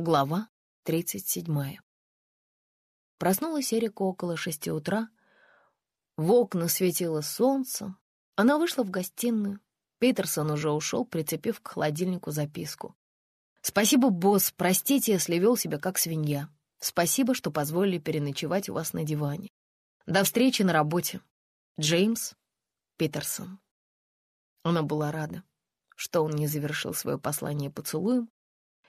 Глава 37. Проснулась Эрика около шести утра. В окна светило солнце. Она вышла в гостиную. Питерсон уже ушел, прицепив к холодильнику записку. «Спасибо, босс, простите, если вел себя как свинья. Спасибо, что позволили переночевать у вас на диване. До встречи на работе. Джеймс Питерсон». Она была рада, что он не завершил свое послание поцелуем,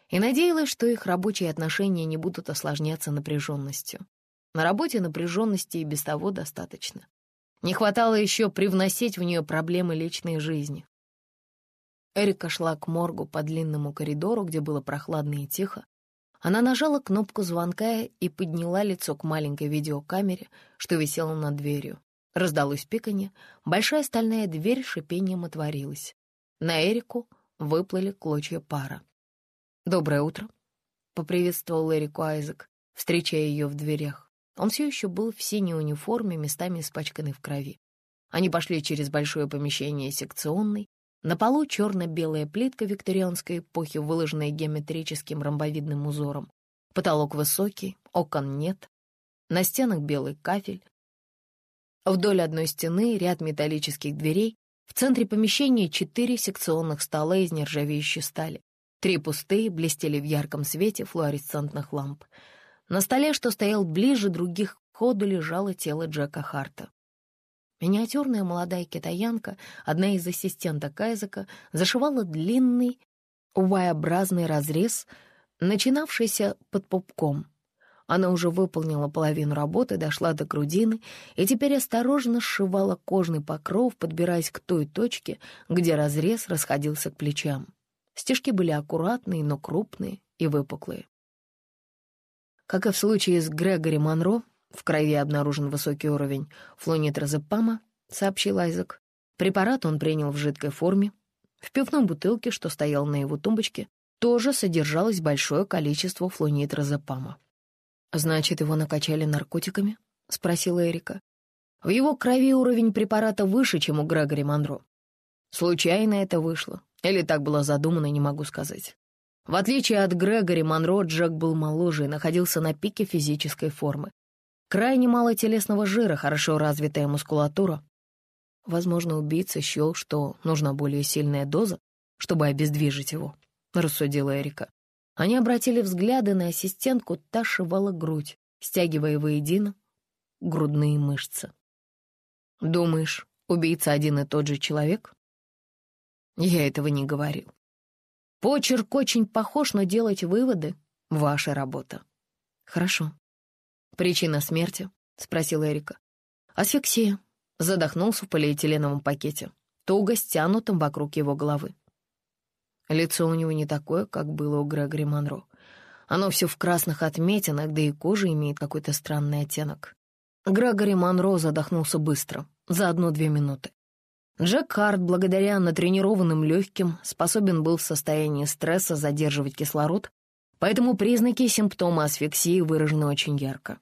и надеялась, что их рабочие отношения не будут осложняться напряженностью. На работе напряженности и без того достаточно. Не хватало еще привносить в нее проблемы личной жизни. Эрика шла к моргу по длинному коридору, где было прохладно и тихо. Она нажала кнопку звонка и подняла лицо к маленькой видеокамере, что висела над дверью. Раздалось пиканье, большая стальная дверь шипением отворилась. На Эрику выплыли клочья пара. «Доброе утро», — поприветствовал Эрику Айзек, встречая ее в дверях. Он все еще был в синей униформе, местами испачканный в крови. Они пошли через большое помещение секционной. На полу черно-белая плитка викторианской эпохи, выложенная геометрическим ромбовидным узором. Потолок высокий, окон нет. На стенах белый кафель. Вдоль одной стены ряд металлических дверей. В центре помещения четыре секционных стола из нержавеющей стали. Три пустые блестели в ярком свете флуоресцентных ламп. На столе, что стоял ближе других к ходу, лежало тело Джека Харта. Миниатюрная молодая китаянка, одна из ассистенток Айзека, зашивала длинный Y-образный разрез, начинавшийся под пупком. Она уже выполнила половину работы, дошла до грудины и теперь осторожно сшивала кожный покров, подбираясь к той точке, где разрез расходился к плечам. Стежки были аккуратные, но крупные и выпуклые. Как и в случае с Грегори Монро, в крови обнаружен высокий уровень флунитрозепама, сообщил Айзек. Препарат он принял в жидкой форме. В пивной бутылке, что стоял на его тумбочке, тоже содержалось большое количество флунитрозепама. «Значит, его накачали наркотиками?» — спросила Эрика. «В его крови уровень препарата выше, чем у Грегори Монро. Случайно это вышло. Или так было задумано, не могу сказать. В отличие от Грегори Монро, Джек был моложе и находился на пике физической формы. Крайне мало телесного жира, хорошо развитая мускулатура. Возможно, убийца счел, что нужна более сильная доза, чтобы обездвижить его, — рассудила Эрика. Они обратили взгляды на ассистентку, та шивала грудь, стягивая воедино грудные мышцы. «Думаешь, убийца один и тот же человек?» Я этого не говорил. Почерк очень похож, но делать выводы — ваша работа. Хорошо. Причина смерти? — спросил Эрика. Асфиксия. Задохнулся в полиэтиленовом пакете, туго стянутым вокруг его головы. Лицо у него не такое, как было у Грегори Монро. Оно все в красных отметинах, да и кожа имеет какой-то странный оттенок. Грегори Монро задохнулся быстро, за одну-две минуты. Джек Харт, благодаря натренированным легким, способен был в состоянии стресса задерживать кислород, поэтому признаки и симптомы асфиксии выражены очень ярко.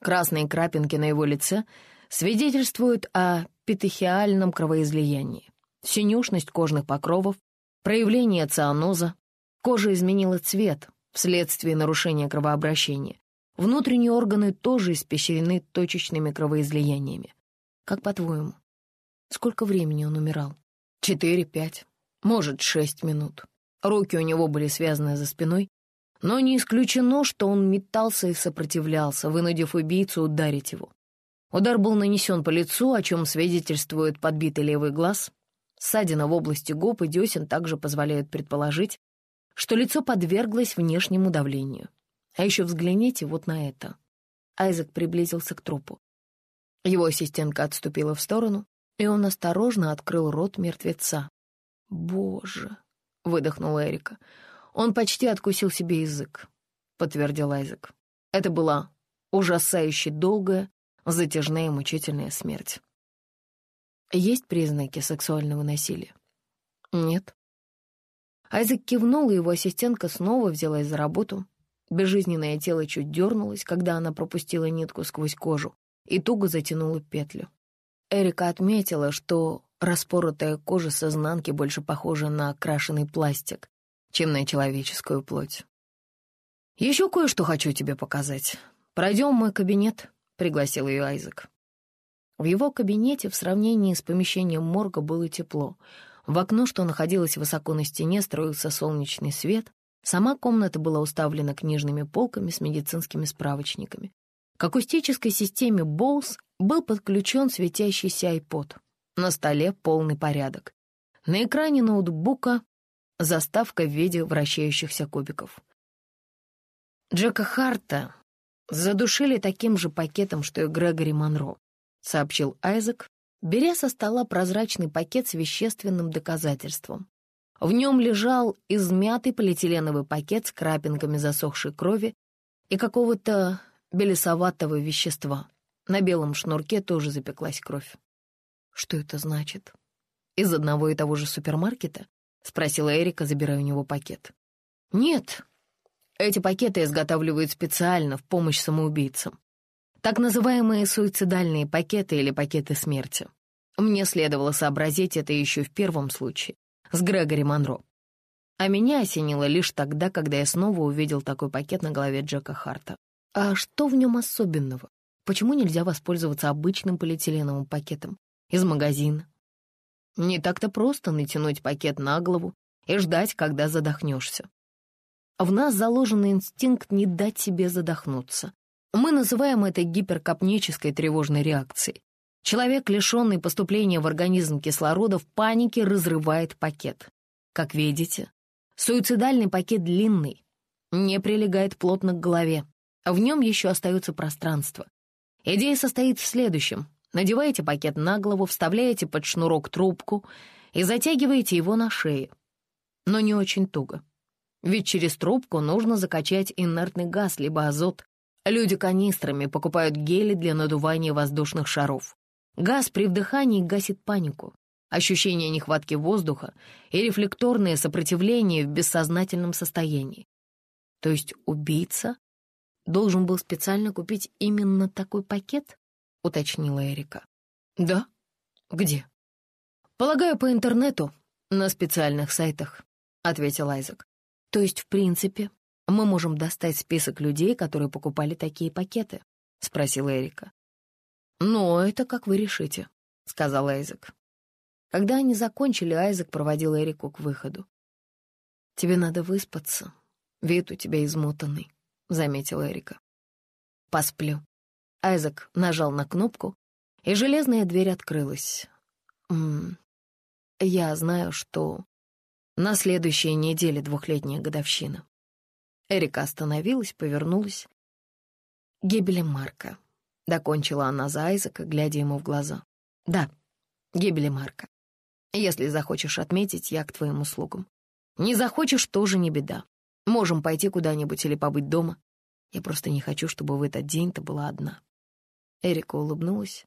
Красные крапинки на его лице свидетельствуют о петехиальном кровоизлиянии, синюшность кожных покровов, проявление цианоза, кожа изменила цвет вследствие нарушения кровообращения. Внутренние органы тоже испещрены точечными кровоизлияниями. Как по-твоему, Сколько времени он умирал? Четыре, пять, может, шесть минут. Руки у него были связаны за спиной, но не исключено, что он метался и сопротивлялся, вынудив убийцу ударить его. Удар был нанесен по лицу, о чем свидетельствует подбитый левый глаз. Ссадина в области губ и десен также позволяют предположить, что лицо подверглось внешнему давлению. А еще взгляните вот на это. Айзек приблизился к трупу. Его ассистентка отступила в сторону, и он осторожно открыл рот мертвеца. «Боже!» — выдохнула Эрика. «Он почти откусил себе язык», — подтвердил Айзек. Это была ужасающе долгая, затяжная и мучительная смерть. Есть признаки сексуального насилия? Нет. Айзек кивнул, и его ассистентка снова взялась за работу. Безжизненное тело чуть дернулось, когда она пропустила нитку сквозь кожу и туго затянула петлю. Эрика отметила, что распоротая кожа с изнанки больше похожа на окрашенный пластик, чем на человеческую плоть. «Еще кое-что хочу тебе показать. Пройдем в мой кабинет», — пригласил ее Айзек. В его кабинете в сравнении с помещением морга было тепло. В окно, что находилось высоко на стене, строился солнечный свет. Сама комната была уставлена книжными полками с медицинскими справочниками. К акустической системе Bose был подключен светящийся iPod. На столе полный порядок. На экране ноутбука заставка в виде вращающихся кубиков. Джека Харта задушили таким же пакетом, что и Грегори Монро, сообщил Айзек, беря со стола прозрачный пакет с вещественным доказательством. В нем лежал измятый полиэтиленовый пакет с крапинками засохшей крови и какого-то белесоватого вещества. На белом шнурке тоже запеклась кровь. «Что это значит? Из одного и того же супермаркета?» — спросила Эрика, забирая у него пакет. «Нет, эти пакеты изготавливают специально в помощь самоубийцам. Так называемые суицидальные пакеты или пакеты смерти. Мне следовало сообразить это еще в первом случае, с Грегори Монро. А меня осенило лишь тогда, когда я снова увидел такой пакет на голове Джека Харта. А что в нем особенного? Почему нельзя воспользоваться обычным полиэтиленовым пакетом из магазина? Не так-то просто натянуть пакет на голову и ждать, когда задохнешься. В нас заложен инстинкт не дать себе задохнуться. Мы называем это гиперкапнической тревожной реакцией. Человек, лишенный поступления в организм кислорода, в панике разрывает пакет. Как видите, суицидальный пакет длинный, не прилегает плотно к голове, в нем еще остается пространство. Идея состоит в следующем. Надеваете пакет на голову, вставляете под шнурок трубку и затягиваете его на шею. Но не очень туго. Ведь через трубку нужно закачать инертный газ либо азот. Люди канистрами покупают гели для надувания воздушных шаров. Газ при вдыхании гасит панику, ощущение нехватки воздуха и рефлекторное сопротивление в бессознательном состоянии. То есть убийца должен был специально купить именно такой пакет?» — уточнила Эрика. «Да? Где?» «Полагаю, по интернету, на специальных сайтах», — ответил Айзек. «То есть, в принципе, мы можем достать список людей, которые покупали такие пакеты?» — спросила Эрика. «Ну, это как вы решите», — сказал Айзек. Когда они закончили, Айзек проводил Эрику к выходу. «Тебе надо выспаться. Вид у тебя измотанный», заметила Эрика. «Посплю». Айзек нажал на кнопку, и железная дверь открылась. «М -м, «Я знаю, что на следующей неделе двухлетняя годовщина». Эрика остановилась, повернулась. «Гибели Марка», — докончила она за Айзека, глядя ему в глаза. «Да, гибели Марка. Если захочешь отметить, я к твоим услугам. Не захочешь, тоже не беда. Можем пойти куда-нибудь или побыть дома. Я просто не хочу, чтобы в этот день ты была одна». Эрика улыбнулась.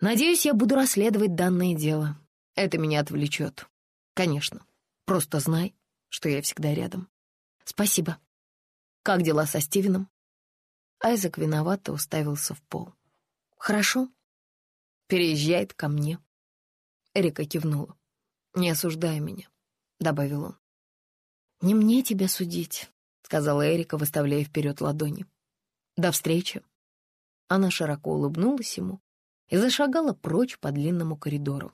«Надеюсь, я буду расследовать данное дело. Это меня отвлечет. Конечно. Просто знай, что я всегда рядом. Спасибо. Как дела со Стивеном?» Айзек виновато уставился в пол. «Хорошо. Переезжает ко мне». Эрика кивнула. «Не осуждай меня», — добавил он. «Не мне тебя судить», — сказала Эрика, выставляя вперед ладони. «До встречи». Она широко улыбнулась ему и зашагала прочь по длинному коридору.